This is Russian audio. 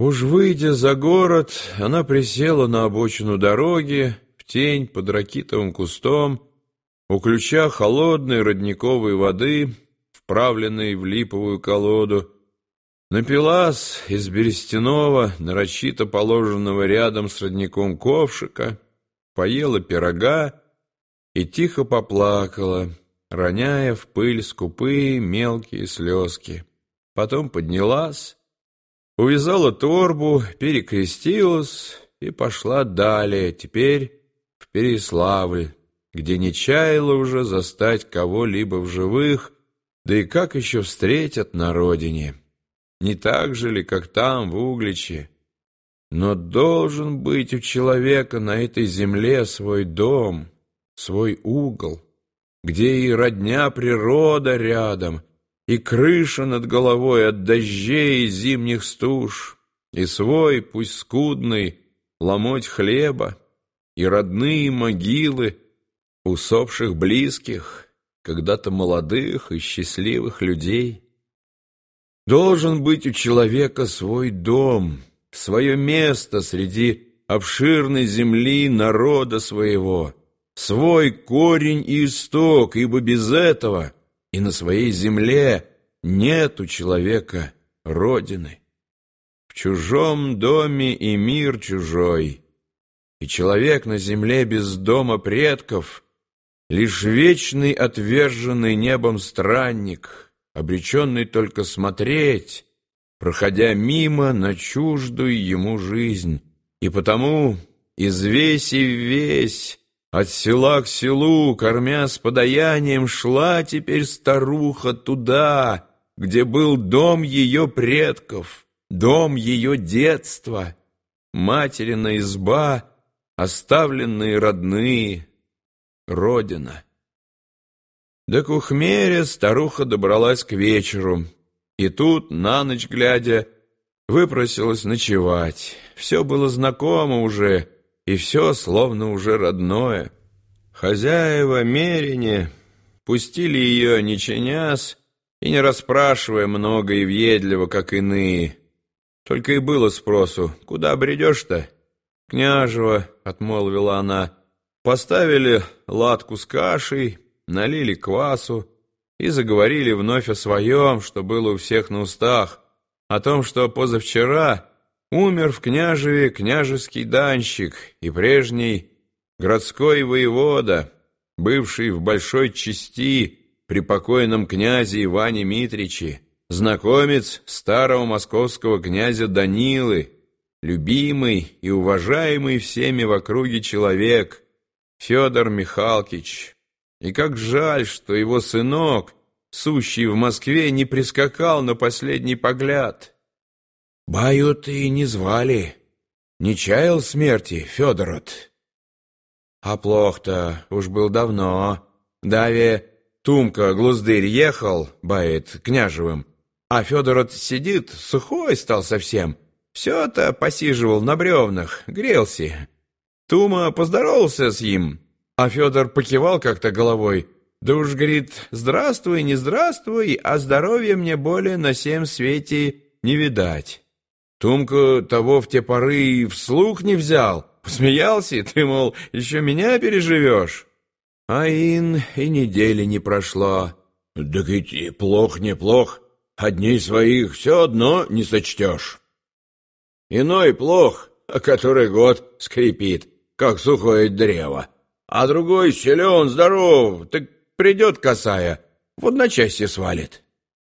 Уж выйдя за город, она присела на обочину дороги, в тень под ракитовым кустом, у ключа холодной родниковой воды, вправленной в липовую колоду, напилась из берестяного, нарочито положенного рядом с родником ковшика, поела пирога и тихо поплакала, роняя в пыль скупые мелкие слезки. Потом поднялась, увязала торбу, перекрестилась и пошла далее, теперь в Переславль, где не чаяла уже застать кого-либо в живых, да и как еще встретят на родине. Не так же ли, как там, в Угличе? Но должен быть у человека на этой земле свой дом, свой угол, где и родня природа рядом — и крыша над головой от дождей и зимних стуж, и свой, пусть скудный, ломоть хлеба, и родные могилы усопших близких, когда-то молодых и счастливых людей. Должен быть у человека свой дом, свое место среди обширной земли народа своего, свой корень и исток, ибо без этого — и на своей земле нет у человека родины. В чужом доме и мир чужой, и человек на земле без дома предков — лишь вечный отверженный небом странник, обреченный только смотреть, проходя мимо на чуждую ему жизнь, и потому извесь и весь от села к селу, кормя с подаянием, шла теперь старуха туда, где был дом ее предков, дом ее детства, материна изба, оставленные родные, родина. До Кухмеря старуха добралась к вечеру, и тут, на ночь глядя, выпросилась ночевать. Все было знакомо уже, и все словно уже родное. Хозяева Мерине пустили ее, не чинясь и не расспрашивая много и въедливо, как иные. Только и было спросу, куда бредешь-то? Княжева, — отмолвила она, — поставили ладку с кашей, налили квасу и заговорили вновь о своем, что было у всех на устах, о том, что позавчера Умер в княжеве княжеский данщик и прежний городской воевода, бывший в большой части при покойном князе Иване Митриче, знакомец старого московского князя Данилы, любимый и уважаемый всеми в округе человек, Федор Михалкич. И как жаль, что его сынок, сущий в Москве, не прискакал на последний погляд. Бают и не звали. Не чаял смерти, Федорот. А плох-то уж был давно. Даве Тумка глуздырь ехал, бает, княжевым, а Федорот сидит, сухой стал совсем. Все-то посиживал на бревнах, грелся. Тума поздоровался с ним, а Федор покивал как-то головой. Да уж, говорит, здравствуй, не здравствуй, а здоровья мне более на всем свете не видать. Тумка того в те поры и вслух не взял. Посмеялся, ты, мол, еще меня переживешь. А ин и недели не прошло. Да ведь плох не плох, одней своих все одно не сочтешь. Иной плох, а который год скрипит, как сухое древо. А другой силен, здоров, так придет косая, в одночасье свалит.